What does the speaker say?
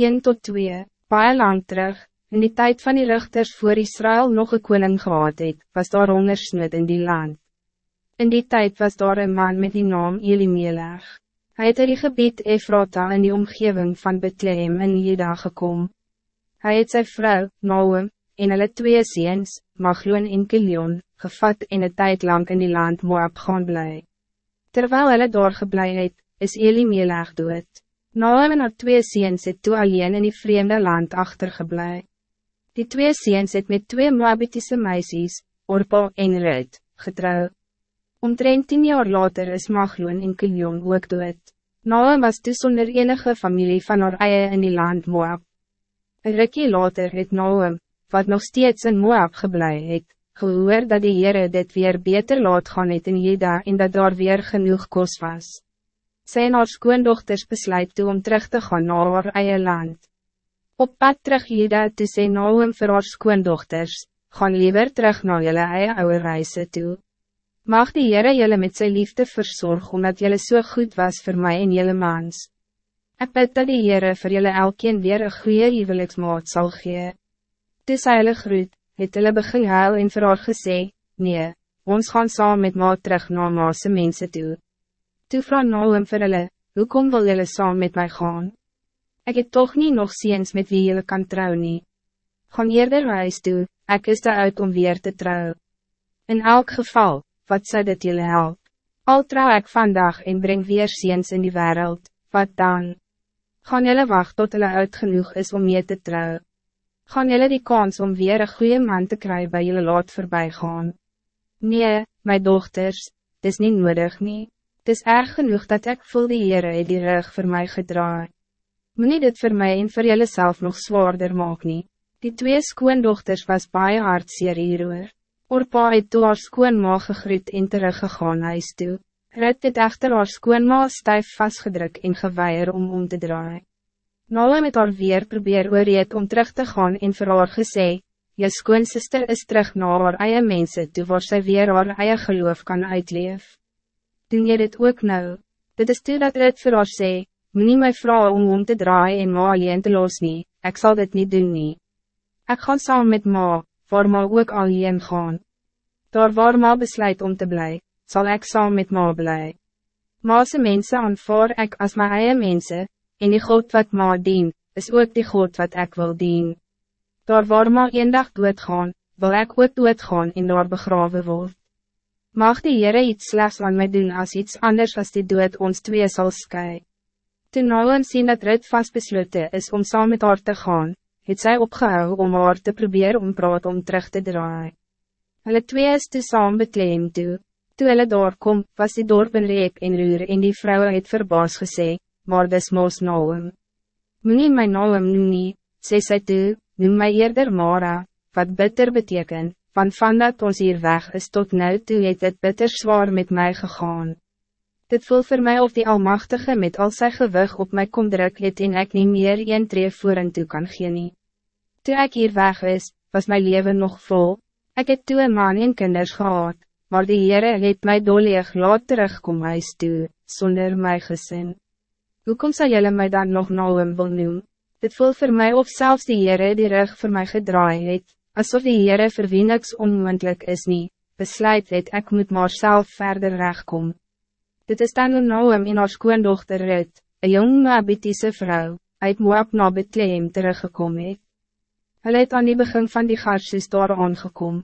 1 tot 2, baie lang terug, in die tijd van die richters voor Israël nog een koning gehad het, was daar hongersnood in die land. In die tijd was daar een man met die naam Elimelech. Hij het in die gebied Efrata in die omgeving van Bethlehem in Juda gekom. Hij het sy vrou, Noem, en hulle twee seens, Magloon en Kilion, gevat en een tijd lang in die land Moab gaan bly. Terwijl hulle daar geblei het, is Elimelech dood. Noem en haar twee seens het toe alleen in die vreemde land achtergeblij. Die twee seens het met twee Moabitische meisjes, Orpa en Rut, getrouw. Omtrent tien jaar later is Magloon en Kilion ook dood. Naam was dus zonder enige familie van haar eie in die land Moab. Een rikkie later het Naam, wat nog steeds in Moab geblei het, gehoor dat die Heere dit weer beter laat gaan het in Jeda en dat daar weer genoeg kos was. Sy en haar skoondochters besluit toe om terug te gaan naar haar eie land. Op pad terug Jeda toe sê Naam vir haar skoondochters, gaan liever terug naar jylle eie oude reise toe. Mag die Heere jylle met zijn liefde verzorg, omdat jylle so goed was voor mij en jylle mans. Ik bid dat die Heere vir jylle elkeen weer een goeie huweliksmaat sal gee. Dis hulle groet, het hulle begin huil en vir haar gesê, nee, ons gaan saam met maat terug na maase mense toe. Toe vraag Noem vir hulle, hoekom wil jylle saam met mij gaan? Ik het toch niet nog ziens met wie jylle kan trouw nie. Gaan eerder huis toe, ek is uit om weer te trouw. In elk geval, wat zou dit jullie help? Al trouw ik vandaag en breng weer ziens in die wereld, wat dan? Gaan jullie wachten tot hulle uit genoeg is om je te trouwen? Gaan jullie die kans om weer een goede man te krijgen bij jullie laat voorbij gaan? Nee, mijn dochters, het is niet nodig nie. Het is erg genoeg dat ik voel die Heere die rug voor mij gedraai. Moet dit voor mij en voor jullie zelf nog zwaarder maak nie. Die twee skoondochters was baie hartseer hieroor. Orpa het toe haar skoonma gegroet en teruggegaan huis toe. Rut het echter haar skoonma stijf vastgedruk en geweier om om te draaien. Nala met haar weer probeer oorreed om terug te gaan en vir haar gesê, Je skoonsister is terug na haar eie mense toe waar sy weer haar eie geloof kan uitleef. Doen jy dit ook nou? Dit is toe dat Rut vir haar sê, Moet nie my vrou om om te draaien en ma alleen te los nie, ek sal dit niet doen nie. Ek gaan saam met ma, waar ma ook al heen gaan. Daar waar ma besluit om te blij, zal ik saam met ma blij. Maase mense aanvaar ek as my eie mense, en die God wat ma dien, is ook die God wat ik wil dien. Daar waar ma eendag doodgaan, wil ik ook doodgaan en daar begraven word. Mag die Heere iets slechts aan mij doen als iets anders als die dood ons twee zal sky. Toen nou sien dat Rut vastbesloten is om saam met haar te gaan, het zij opgehou om haar te proberen om praat om terug te draaien. Hulle twee is toe saam betleem toe. Toe hulle daar kom, was die dorp in reek en ruur en die vrouwen het verbaas gesê, maar dis moos Naum. Moe my Naum noem nie, sê sy toe, noem my eerder Mara, wat bitter beteken, van van dat ons hier weg is tot nou toe het het bitter zwaar met mij gegaan. Dit voel voor mij of die Almachtige met al zijn gewig op mij kom druk het en ek nie meer een tree voor en toe kan gee nie. Toe ek hier weg is, was mijn leven nog vol. Ik heb toe een man en kinders gehad, maar die Heere het my doleeg laat terugkom huis toe, sonder my gezin. Hoekom sal jylle my dan nog Naum wil noem? Dit voel voor mij of zelfs die Heere die rug voor mij gedraai het, alsof die Heere vir wie niks onmoendlik is nie, besluit het ek moet maar zelf verder regkom. Dit is dan een Naum en haar skoondochter Rut, een jong Moabitiese vrouw, uit Moab na Bethlehem teruggekom het. Hulle het aan die begin van die garsis daar aangekom,